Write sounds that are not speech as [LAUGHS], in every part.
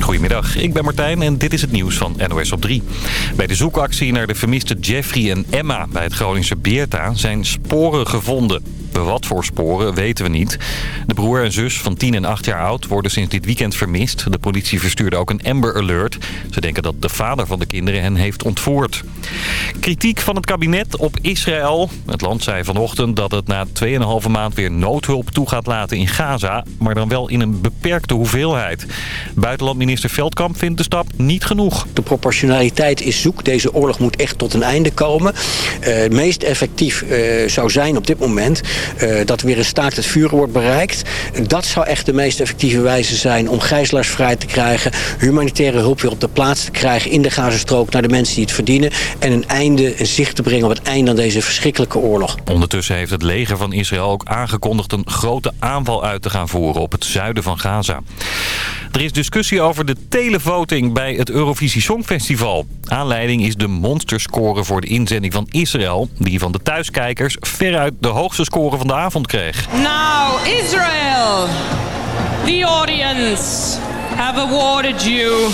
Goedemiddag, ik ben Martijn en dit is het nieuws van NOS op 3. Bij de zoekactie naar de vermiste Jeffrey en Emma bij het Groningse Beerta zijn sporen gevonden. Wat voor sporen weten we niet. De broer en zus van 10 en 8 jaar oud worden sinds dit weekend vermist. De politie verstuurde ook een Amber Alert. Ze denken dat de vader van de kinderen hen heeft ontvoerd. Kritiek van het kabinet op Israël. Het land zei vanochtend dat het na 2,5 maand weer noodhulp toe gaat laten in Gaza. Maar dan wel in een beperkte hoeveelheid. Buitenlandminister Veldkamp vindt de stap niet genoeg. De proportionaliteit is zoek. Deze oorlog moet echt tot een einde komen. Het meest effectief uh, zou zijn op dit moment dat weer een staakt het vuren wordt bereikt. Dat zou echt de meest effectieve wijze zijn om gijzelaars vrij te krijgen. Humanitaire hulp weer op de plaats te krijgen in de Gazastrook naar de mensen die het verdienen. En een einde, een zicht te brengen op het einde aan deze verschrikkelijke oorlog. Ondertussen heeft het leger van Israël ook aangekondigd een grote aanval uit te gaan voeren op het zuiden van Gaza. Er is discussie over de televoting bij het Eurovisie Songfestival. Aanleiding is de monsterscore voor de inzending van Israël... die van de thuiskijkers veruit de hoogste score van de avond kreeg. Now Israel, the audience have awarded you...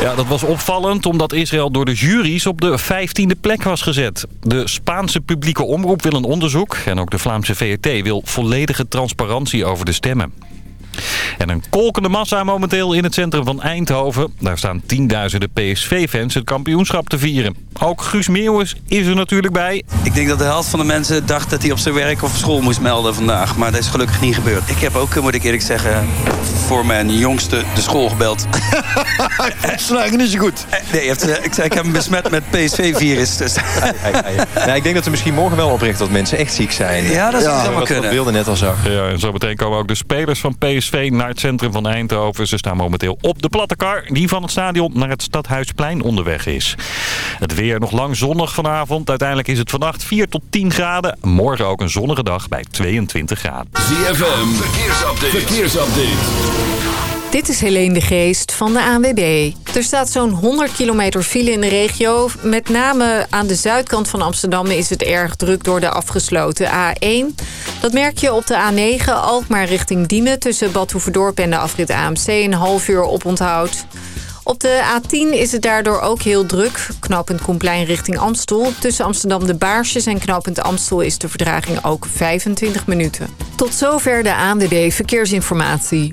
Ja, dat was opvallend omdat Israël door de juries op de 15e plek was gezet. De Spaanse publieke omroep wil een onderzoek en ook de Vlaamse VRT wil volledige transparantie over de stemmen. En een kolkende massa momenteel in het centrum van Eindhoven. Daar staan tienduizenden PSV-fans het kampioenschap te vieren. Ook Guus Meeuwis is er natuurlijk bij. Ik denk dat de helft van de mensen dacht dat hij op zijn werk of school moest melden vandaag. Maar dat is gelukkig niet gebeurd. Ik heb ook, moet ik eerlijk zeggen, voor mijn jongste de school gebeld. [LAUGHS] Het niet zo goed. Nee, heeft, ik, zei, ik heb hem besmet met PSV-virus. Dus. nee, ik denk dat er misschien morgen wel oprecht dat mensen echt ziek zijn. Ja, dat zou wel kunnen. Dat beelden net al zag. Ja, en zo meteen komen ook de spelers van PSV naar het centrum van Eindhoven. Ze staan momenteel op de platte kar die van het stadion naar het Stadhuisplein onderweg is. Het weer nog lang zonnig vanavond. Uiteindelijk is het vannacht 4 tot 10 graden. Morgen ook een zonnige dag bij 22 graden. ZFM, verkeersupdate. verkeersupdate. Dit is Helene de Geest van de ANWB. Er staat zo'n 100 kilometer file in de regio. Met name aan de zuidkant van Amsterdam is het erg druk door de afgesloten A1. Dat merk je op de A9 Alkmaar richting Diemen... tussen Bad Hoeverdorp en de afrit AMC een half uur oponthoud. Op de A10 is het daardoor ook heel druk. Knooppunt Koenplein richting Amstel. Tussen Amsterdam de Baarsjes en knooppunt Amstel is de verdraging ook 25 minuten. Tot zover de ANWB Verkeersinformatie.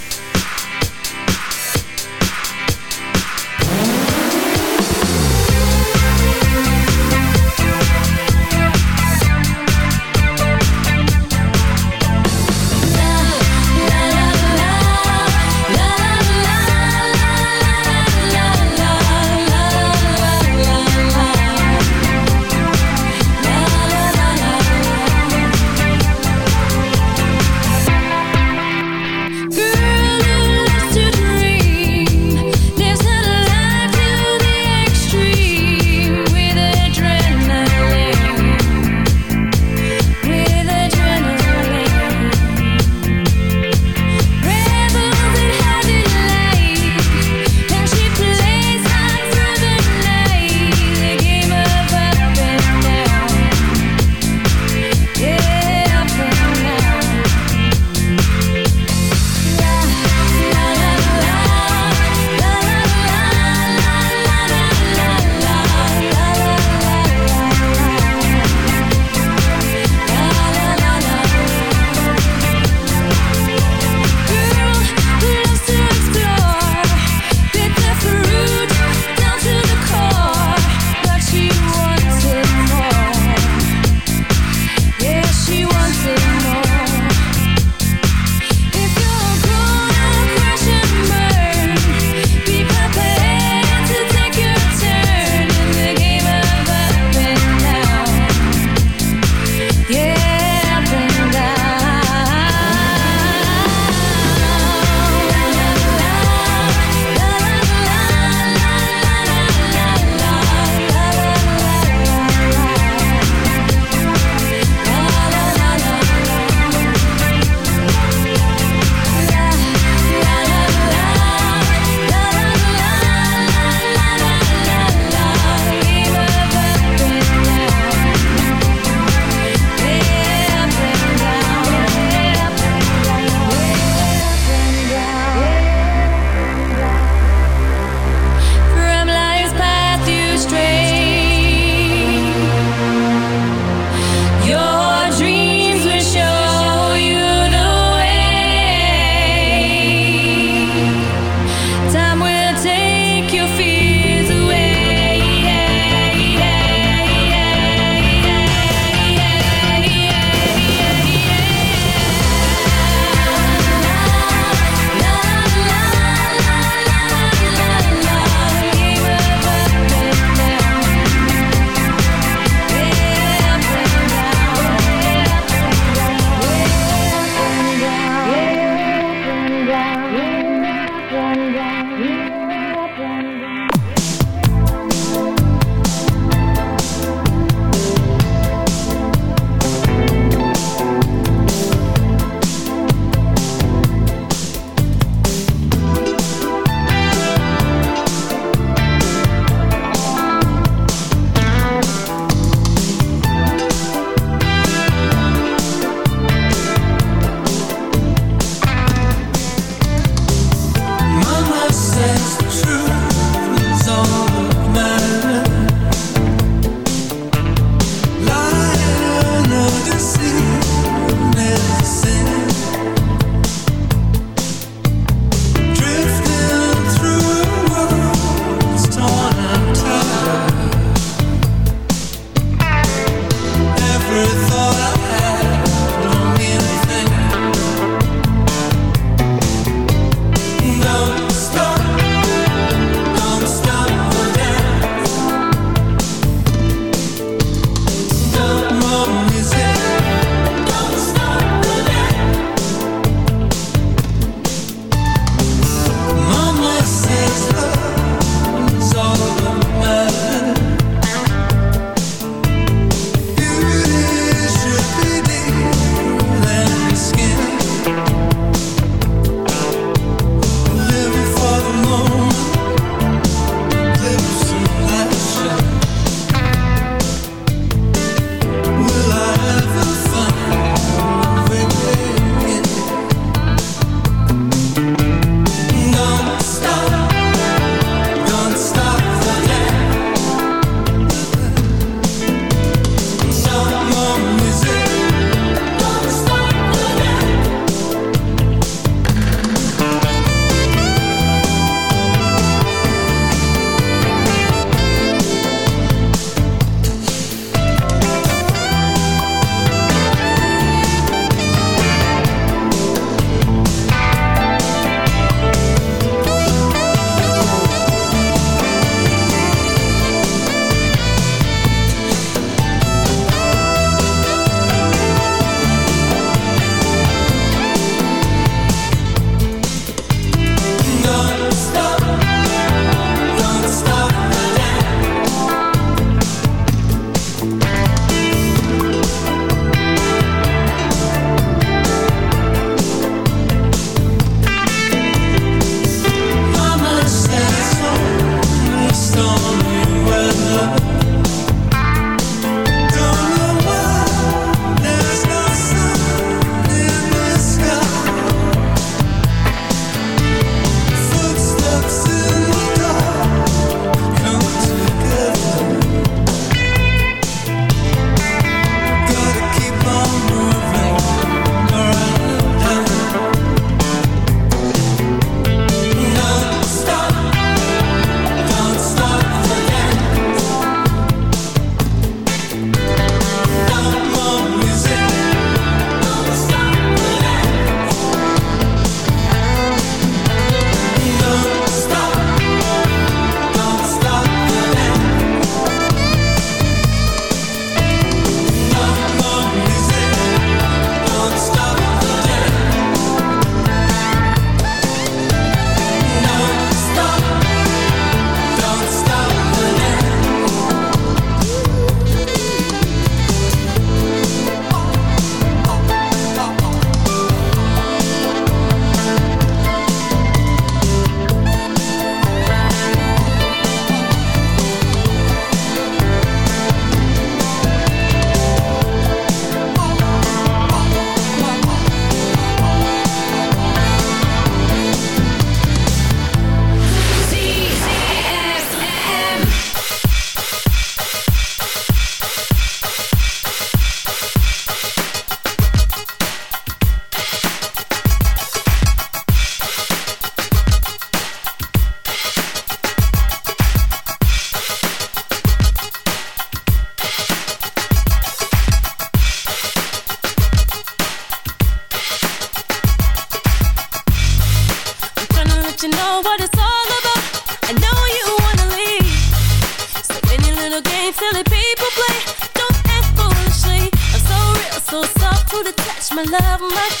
My love, my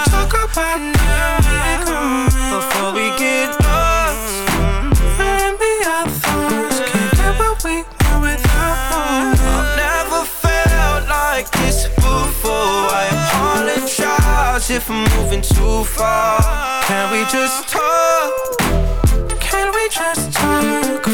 if I'm moving too far. Can we just talk? Can we just talk?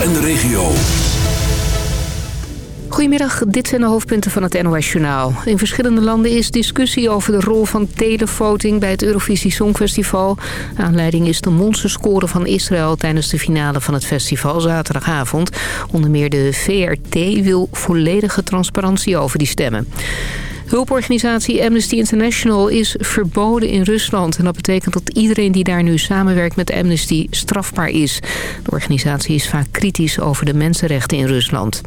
En de regio. Goedemiddag, dit zijn de hoofdpunten van het NOS-journaal. In verschillende landen is discussie over de rol van televoting bij het Eurovisie Songfestival. Aanleiding is de monsterscore van Israël tijdens de finale van het festival zaterdagavond. Onder meer de VRT wil volledige transparantie over die stemmen. Hulporganisatie Amnesty International is verboden in Rusland. En dat betekent dat iedereen die daar nu samenwerkt met Amnesty strafbaar is. De organisatie is vaak kritisch over de mensenrechten in Rusland.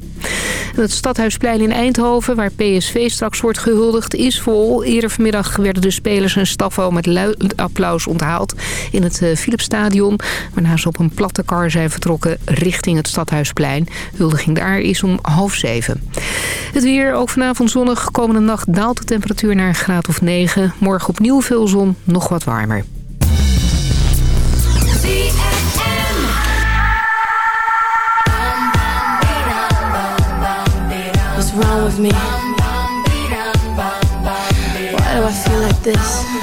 Het Stadhuisplein in Eindhoven, waar PSV straks wordt gehuldigd, is vol. Eerder vanmiddag werden de spelers en staf al met luid applaus onthaald in het eh, Philipsstadion. Waarna ze op een platte kar zijn vertrokken richting het Stadhuisplein. Huldiging daar is om half zeven. Het weer, ook vanavond zonnig. Komende nacht daalt de temperatuur naar een graad of 9. Morgen opnieuw veel zon, nog wat warmer. What's wrong with me? Why do I feel like this?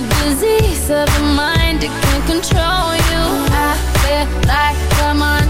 a disease of the mind, that can control you. I feel like I'm on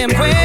am where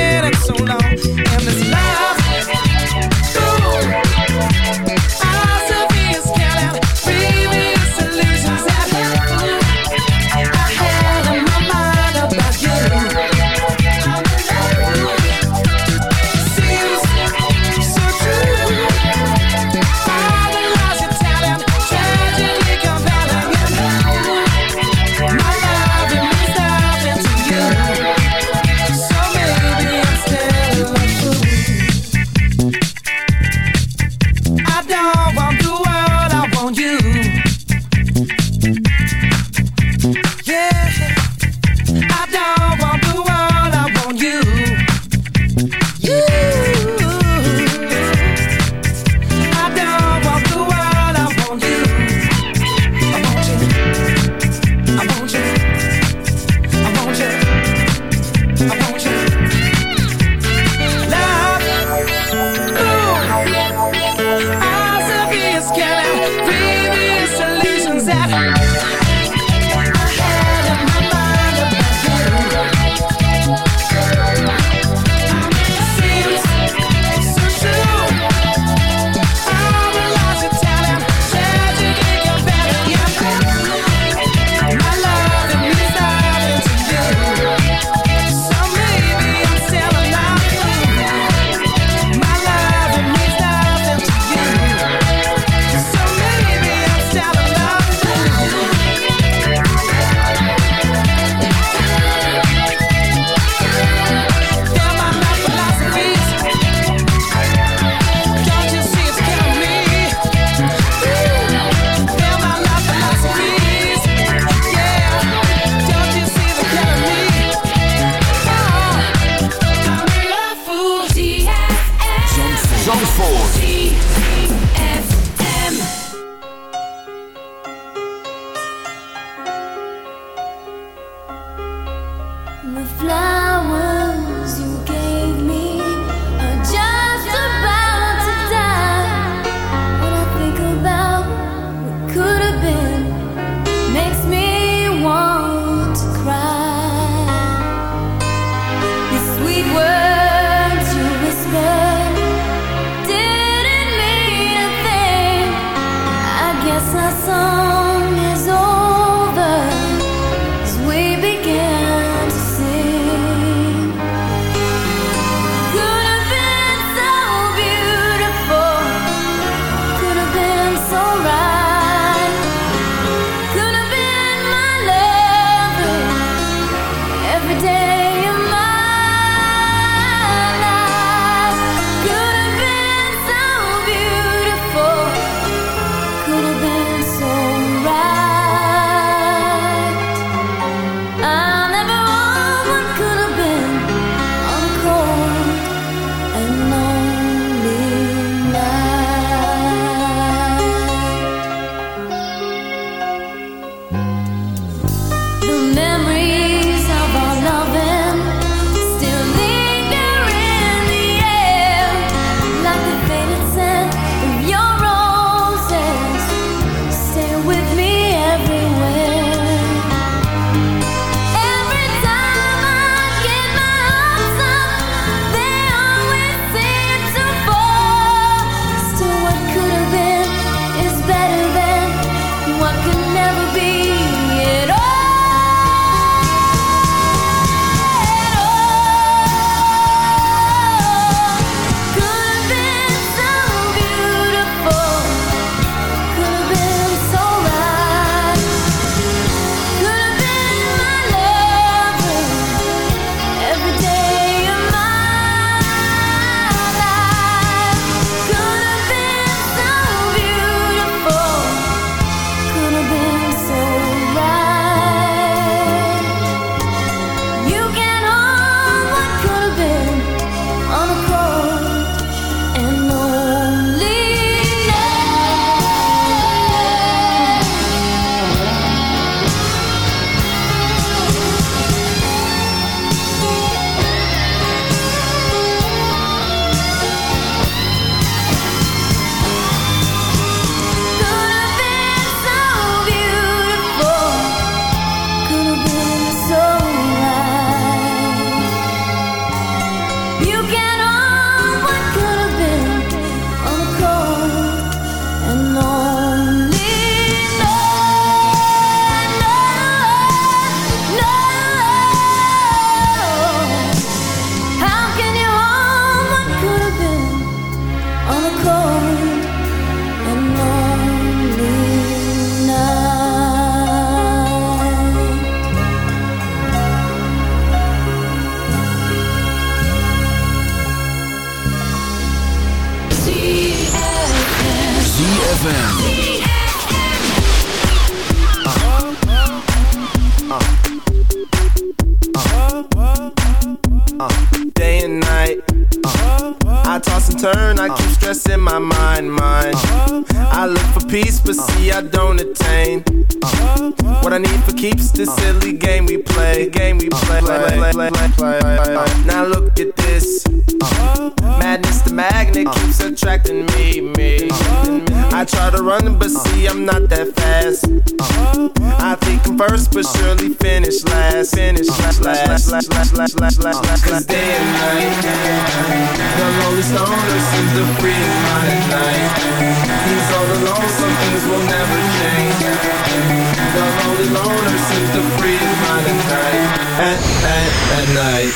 I don't attain. Uh, what I need for keeps this silly game we play, game we play. Now look at this. Madness, the magnet uh. keeps attracting me, me. Uh. I try to run, but uh. see I'm not that fast. I think I'm first, but surely finish last. Finish last, last, last, last, last, last, last. Cause day and night, the lonely stoner seems to free his mind at night. He's all alone, some things will never change. The lonely loner seems to free his mind at night. At, at, at night.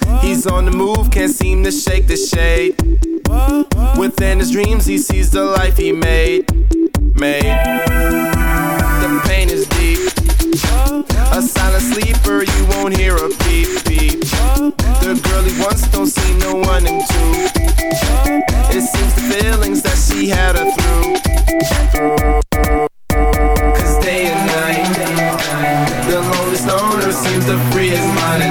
He's on the move, can't seem to shake the shade. Within his dreams, he sees the life he made. Made. The pain is deep. A silent sleeper, you won't hear a beep beep. The girl he wants don't see no one in two. It seems the feelings that she had her through. Cause day and night, the lonely stoner seems to free his mind